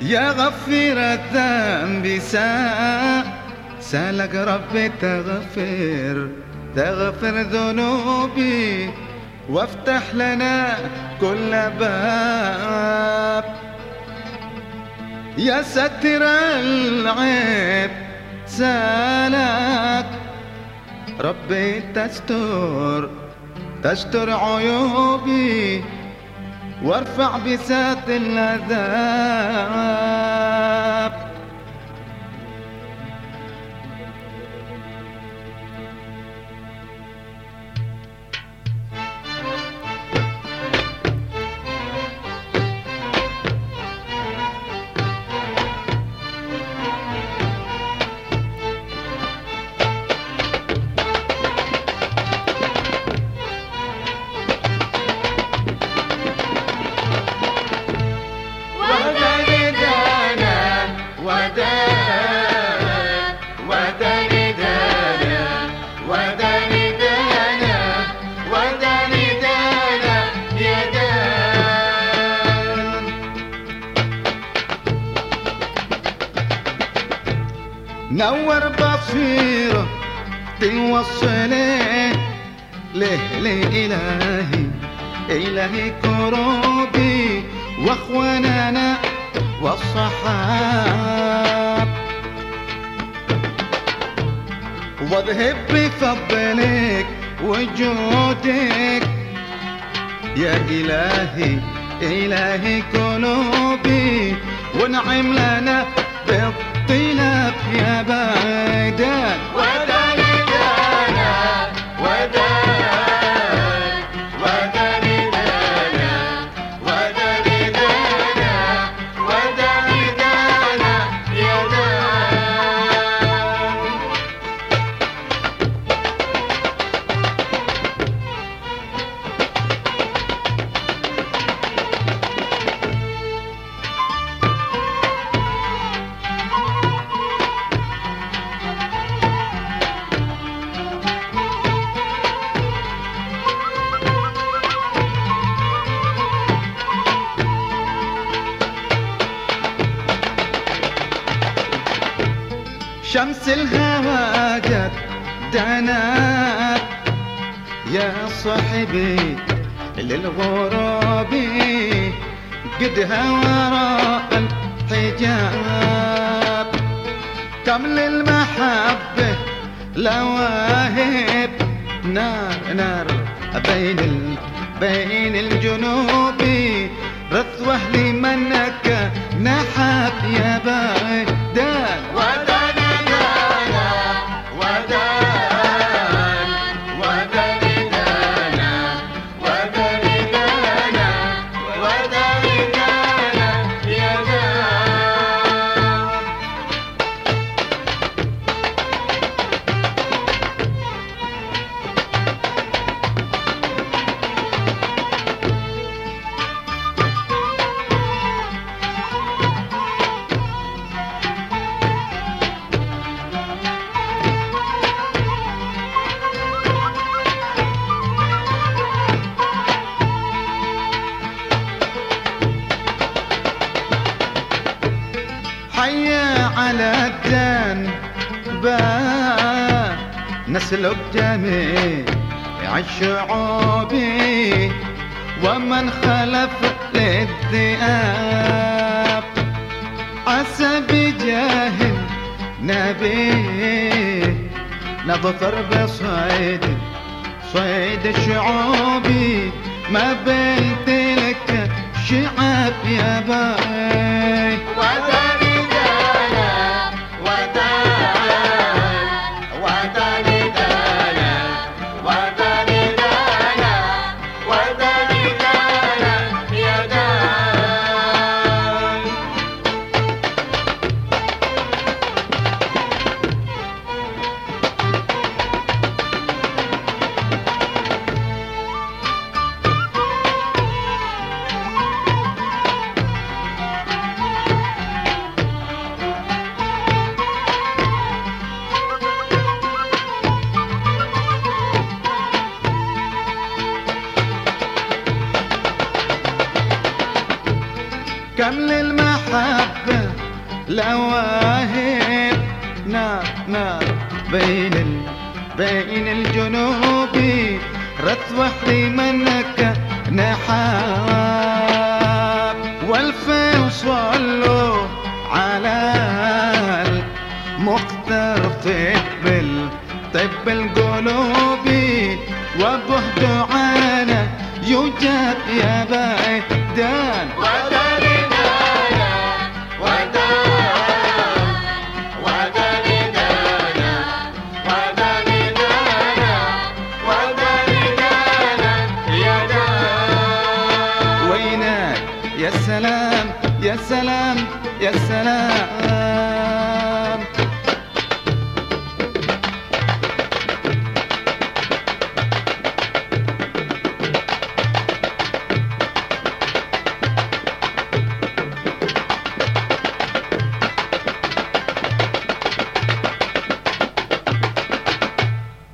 يا غفير الذنب سا سألك ربي تغفر تغفر ذنوبي وافتح لنا كل باب. يا ستر العيب سألك ربي تستر تستر عيوبي. وارفع بساط العذاب نور بصيرة توصلي ليه ليه إلهي كروبي وأخواننا والصحاب. واذهب بفضلك وجودك. يا إلهي إلهي قلوبي وانعم لنا بالطلب يا بعيدان شمس الهوى جت دنات يا صاحبي للغراب قدها وراء الحجاب. كم للمحبة لواهب. نار نار بين ال بين الجنوب. رثوة لمنك نحب يا بعيدان با نسلك جميع الشعوب ومن خلف للذئاب عسى بجاه نبي نظفر بصيد صيد الشعوب ما بين تلك شعب يا باي كم للمحبة لواهب. نار نار بين ال... بين الجنوب. رث وحدي منك نحاب. والفين صلوا على المختار طب طب القلوب. وبه دعانا يجاب يا بعيدان سلام يا سلام يا سلام.